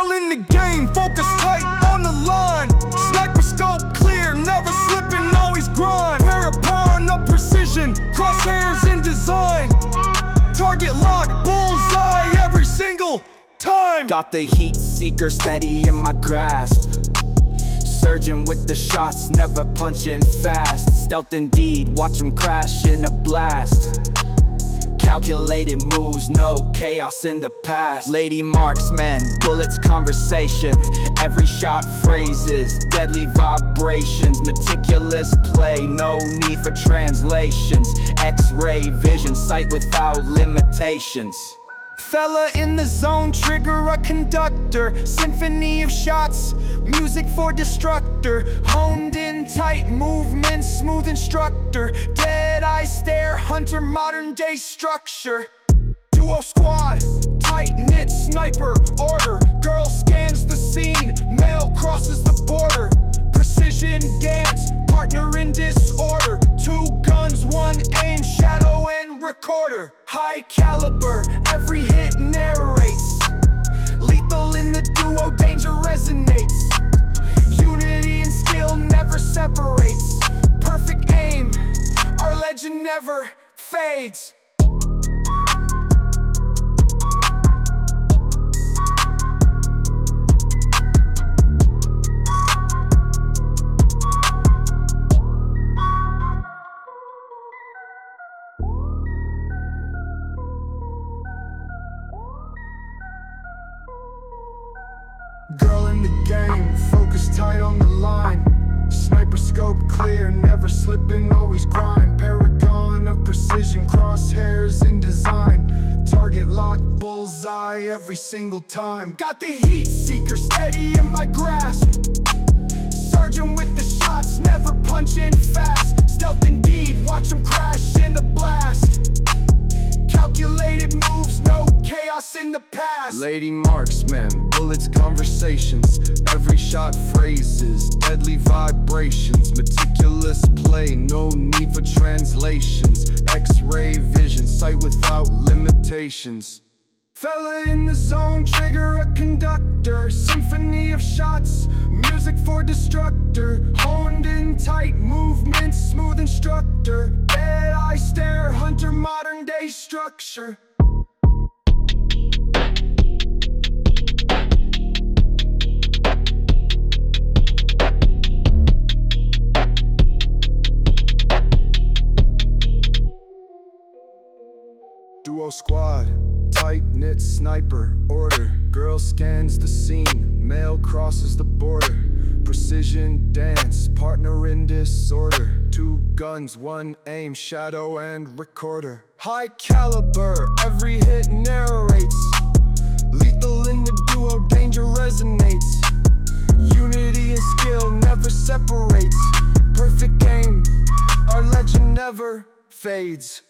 Girl in the game, focus tight on the line. Sniper scope clear, never slipping, always grind. Parapon up precision, crosshairs in design. Target lock, bullseye every single time. Got the heat seeker steady in my grasp. Surging with the shots, never punching fast. Stealth indeed, watch 'em crash in a blast. Calculated moves, no chaos in the past. Lady marksman, bullets conversation. Every shot phrases, deadly vibrations. Meticulous play, no need for translations. X-ray vision, sight without limitations. Fella in the zone, trigger a conductor. Symphony of shots, music for destructor. Honed in tight movement, smooth instructor. Dead eye stare, hunter, modern day structure. Duo squad, tight knit sniper order. Girl scans the scene, male crosses the border. Precision dance, partner in disorder. Two guns, one aim, shadow and recorder. High caliber, every hit. Lethal fades. Girl in the game, focus tight on the line. Sniper scope clear, never slipping, always grind. Paragon of precision, crosshairs in design. Target lock, bullseye every single time. Got the heat seeker steady in my grasp. Sergeant with the shots, never punching fast. Stealth indeed, watch 'em crash in the blast. Lady marksman, bullets conversations, every shot phrases, deadly vibrations, meticulous play, no need for translations, X-ray vision, sight without limitations. Fella in the zone, trigger a conductor. Symphony of shots, music for destructor. Honed in tight movement, smooth instructor. Dead eye stare, hunter, modern day structure. Duo squad, tight knit sniper, order. Girl scans the scene, male crosses the border. Precision dance, partner in disorder. Two guns, one aim, shadow and recorder. High caliber, every hit narrates. Lethal in the duo, danger resonates. Unity and skill never separates. Perfect game, our legend never fades.